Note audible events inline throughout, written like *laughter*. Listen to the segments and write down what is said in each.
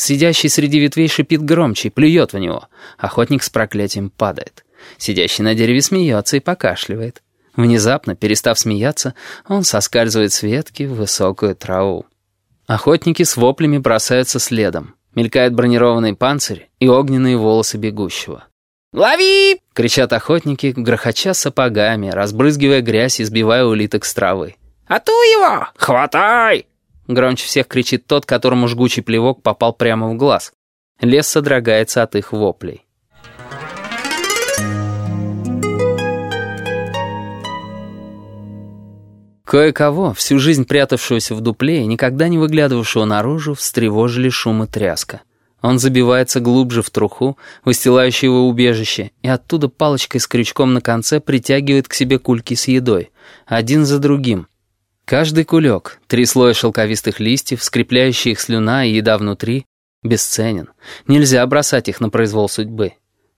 Сидящий среди ветвей шипит громче и плюет в него. Охотник с проклятием падает. Сидящий на дереве смеется и покашливает. Внезапно, перестав смеяться, он соскальзывает с ветки в высокую траву. Охотники с воплями бросаются следом. Мелькает бронированный панцирь и огненные волосы бегущего. «Лови!» — кричат охотники, грохоча сапогами, разбрызгивая грязь и сбивая улиток с травы. «А ту его! Хватай!» Громче всех кричит тот, которому жгучий плевок попал прямо в глаз. Лес содрогается от их воплей. Кое-кого, всю жизнь прятавшегося в дупле и никогда не выглядывавшего наружу, встревожили шум и тряска. Он забивается глубже в труху, выстилающее его убежище, и оттуда палочкой с крючком на конце притягивает к себе кульки с едой, один за другим. Каждый кулек, три слоя шелковистых листьев, скрепляющие их слюна и еда внутри, бесценен. Нельзя бросать их на произвол судьбы.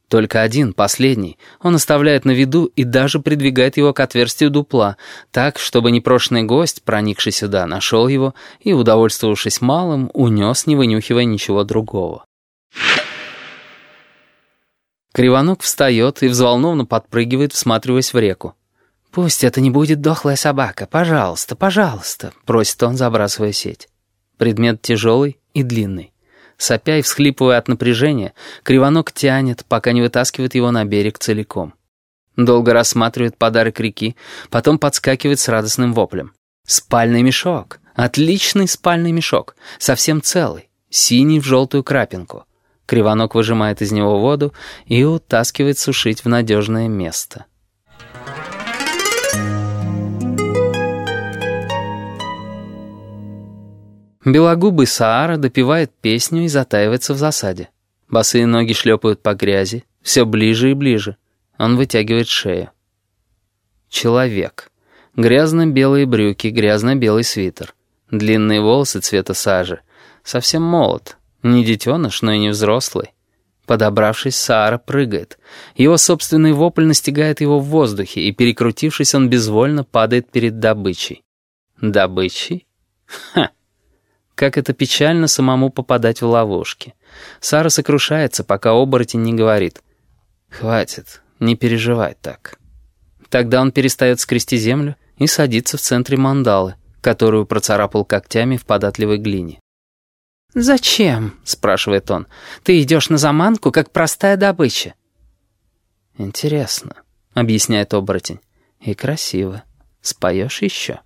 Только один, последний, он оставляет на виду и даже придвигает его к отверстию дупла, так, чтобы непрошенный гость, проникший сюда, нашел его и, удовольствовавшись малым, унес, не вынюхивая ничего другого. Кривонок встает и взволнованно подпрыгивает, всматриваясь в реку. «Пусть это не будет дохлая собака, пожалуйста, пожалуйста», — просит он, забрасывая сеть. Предмет тяжелый и длинный. Сопя и всхлипывая от напряжения, кривонок тянет, пока не вытаскивает его на берег целиком. Долго рассматривает подарок реки, потом подскакивает с радостным воплем. «Спальный мешок! Отличный спальный мешок! Совсем целый, синий в желтую крапинку». Кривонок выжимает из него воду и утаскивает сушить в надежное место. Белогубый Саара допивает песню и затаивается в засаде. Босые ноги шлепают по грязи, все ближе и ближе. Он вытягивает шею. Человек. Грязно-белые брюки, грязно-белый свитер. Длинные волосы цвета сажи. Совсем молод. Не детеныш, но и не взрослый. Подобравшись, Саара прыгает. Его собственный вопль настигает его в воздухе, и, перекрутившись, он безвольно падает перед добычей. Добычей? Ха! Как это печально самому попадать в ловушки. Сара сокрушается, пока оборотень не говорит. «Хватит, не переживай так». Тогда он перестает скрести землю и садится в центре мандалы, которую процарапал когтями в податливой глине. «Зачем?» — спрашивает он. «Ты идешь на заманку, как простая добыча». «Интересно», — объясняет оборотень. «И красиво. Споешь еще?»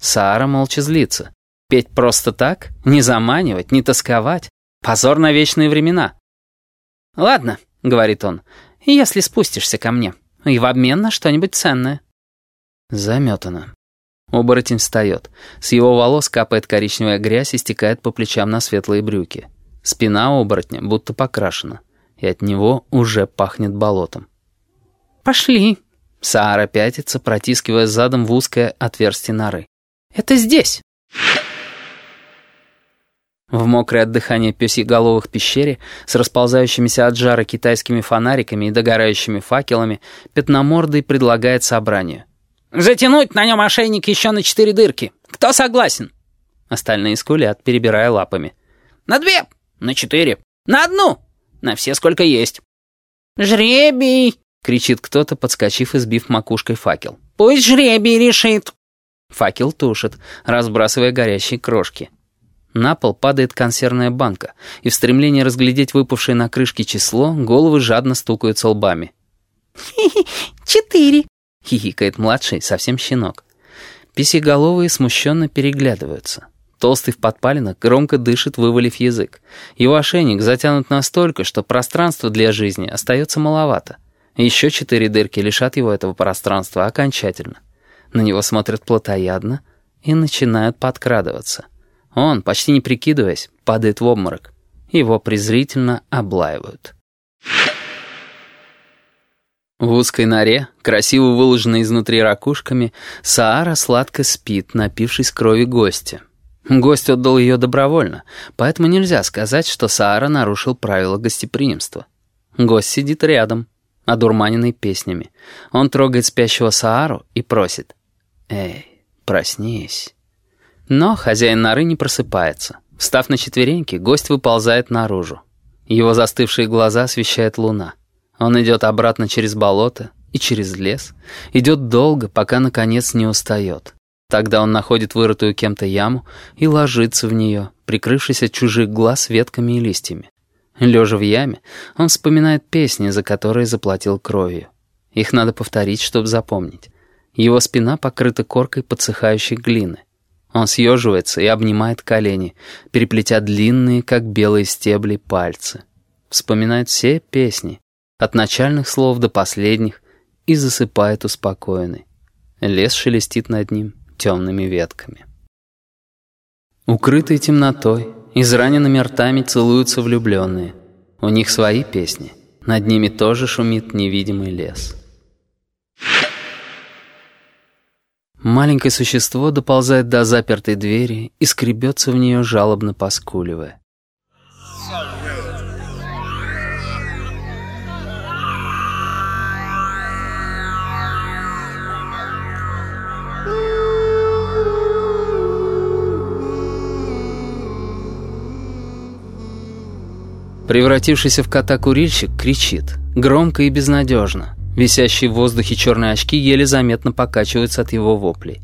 Сара молча злится. Петь просто так? Не заманивать, не тосковать? Позор на вечные времена. «Ладно», — говорит он, — «если спустишься ко мне, и в обмен на что-нибудь ценное». Заметано. Оборотень встает. С его волос капает коричневая грязь и стекает по плечам на светлые брюки. Спина оборотня будто покрашена, и от него уже пахнет болотом. «Пошли!» Саара пятится, протискивая задом в узкое отверстие норы. «Это здесь!» В мокрой от дыхания пёсьеголовых пещере с расползающимися от жара китайскими фонариками и догорающими факелами пятномордый предлагает собранию. «Затянуть на нем ошейник еще на четыре дырки. Кто согласен?» Остальные скулят, перебирая лапами. «На две, на четыре, на одну, на все сколько есть». «Жребий!» — кричит кто-то, подскочив и сбив макушкой факел. «Пусть жребий решит!» Факел тушит, разбрасывая горящие крошки. На пол падает консервная банка, и в стремлении разглядеть выпавшее на крышке число головы жадно стукаются лбами. «Хи-хи, *laughs* четыре!» — хихикает младший, совсем щенок. Писеголовые смущенно переглядываются. Толстый в подпалинах громко дышит, вывалив язык. Его ошейник затянут настолько, что пространства для жизни остается маловато. Еще четыре дырки лишат его этого пространства окончательно. На него смотрят плотоядно и начинают подкрадываться. Он, почти не прикидываясь, падает в обморок. Его презрительно облаивают. В узкой норе, красиво выложенной изнутри ракушками, Саара сладко спит, напившись крови гостя. Гость отдал ее добровольно, поэтому нельзя сказать, что Саара нарушил правила гостеприимства. Гость сидит рядом, одурманенный песнями. Он трогает спящего Саару и просит «Эй, проснись». Но хозяин норы не просыпается. Встав на четвереньки, гость выползает наружу. Его застывшие глаза освещает луна. Он идет обратно через болото и через лес. Идет долго, пока, наконец, не устает. Тогда он находит вырытую кем-то яму и ложится в нее, прикрывшись от чужих глаз ветками и листьями. Лежа в яме, он вспоминает песни, за которые заплатил кровью. Их надо повторить, чтобы запомнить. Его спина покрыта коркой подсыхающей глины. Он съеживается и обнимает колени, переплетя длинные, как белые стебли, пальцы. Вспоминает все песни, от начальных слов до последних, и засыпает успокоенный. Лес шелестит над ним темными ветками. Укрытые темнотой, израненными ртами целуются влюбленные. У них свои песни, над ними тоже шумит невидимый лес. Маленькое существо доползает до запертой двери и скребется в нее, жалобно поскуливая. Превратившийся в кота-курильщик кричит, громко и безнадежно. Висящие в воздухе черные очки еле заметно покачиваются от его воплей.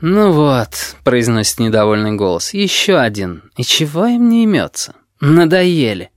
«Ну вот», — произносит недовольный голос, — «еще один. И чего им не имется? Надоели».